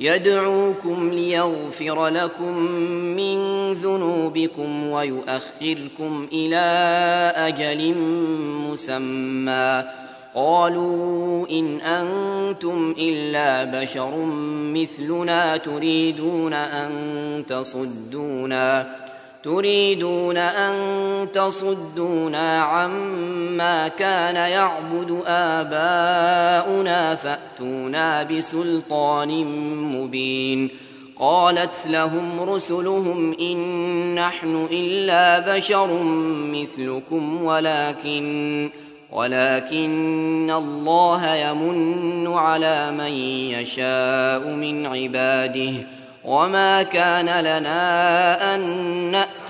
يدعوكم ليغفر لكم من ذنوبكم ويؤخركم إلى أجل مسمى. قالوا إن أنتم إلا بشر مثلنا تريدون أن تصدونا. تريدون أن تصدونا عما كان يعبد آباؤنا فأتونا بسلطان مبين قالت لهم رسلهم إن نحن إلا بشر مثلكم ولكن ولكن الله يمن على من يشاء من عباده وما كان لنا أن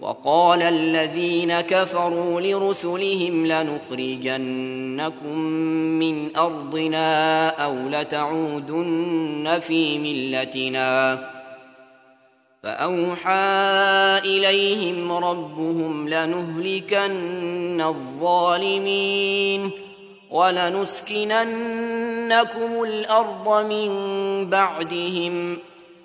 وقال الذين كفروا لرسلهم لنخرجنكم من أرضنا أو لتعودن في ملتنا. فأوحى إليهم ربهم لنهلكن الظالمين ولنسكننكم الأرض من بعدهم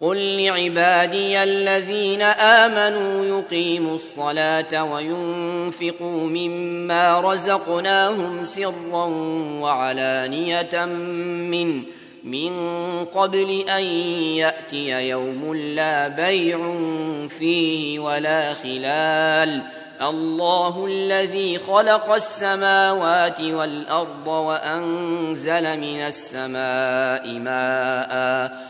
قل لعبادي الذين آمنوا يقيموا الصلاة وينفقوا مما رزقناهم سرا وعلانية من من قبل أن يأتي يوم لا بيع فيه ولا خلال الله الذي خلق السماوات والأرض وأنزل من السماء ماءً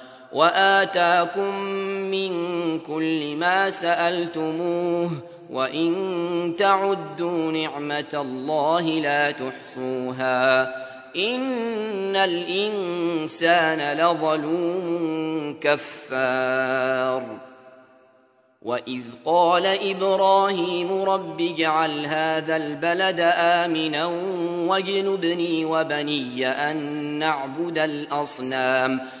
وآتاكم من كل ما سألتموه وإن تعدوا نعمة الله لا تحصوها إن الإنسان لظلوم كفار وإذ قال إبراهيم رب اجعل هذا البلد آمنا واجنبني وبني أن نعبد الأصنام ۖ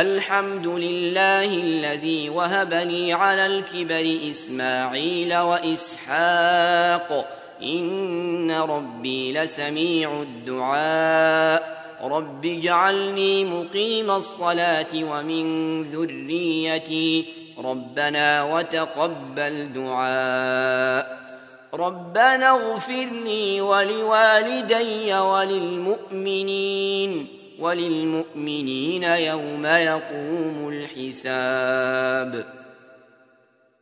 الحمد لله الذي وهبني على الكبر إسماعيل وإسحاق. إن ربي لسميع الدعاء. رب اجعلني مقيم الصلاة ومن ذريتي. ربنا وتقبل دعاء. ربنا اغفر لي ولوالدي وللمؤمنين. وللمؤمنين يوم يقوم الحساب.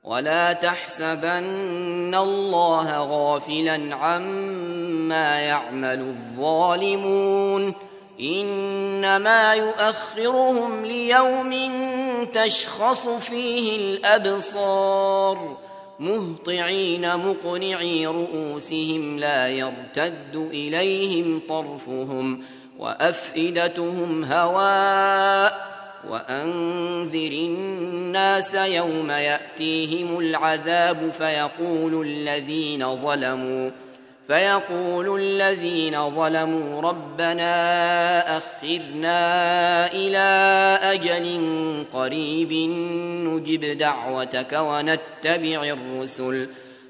ولا تحسبن الله غافلا عما يعمل الظالمون. إنما يؤخرهم ليوم تشخص فيه الأبصار. مهطعين مقنعي رؤوسهم لا يرتد إليهم طرفهم. وأفئدتهم هواء وأنذر الناس يوم يأتيهم العذاب فيقول الذين ظلموا فيقول الذين ظلموا ربنا أخرنا إلى أجل قريب نجب دعوتك ونتبع الرسل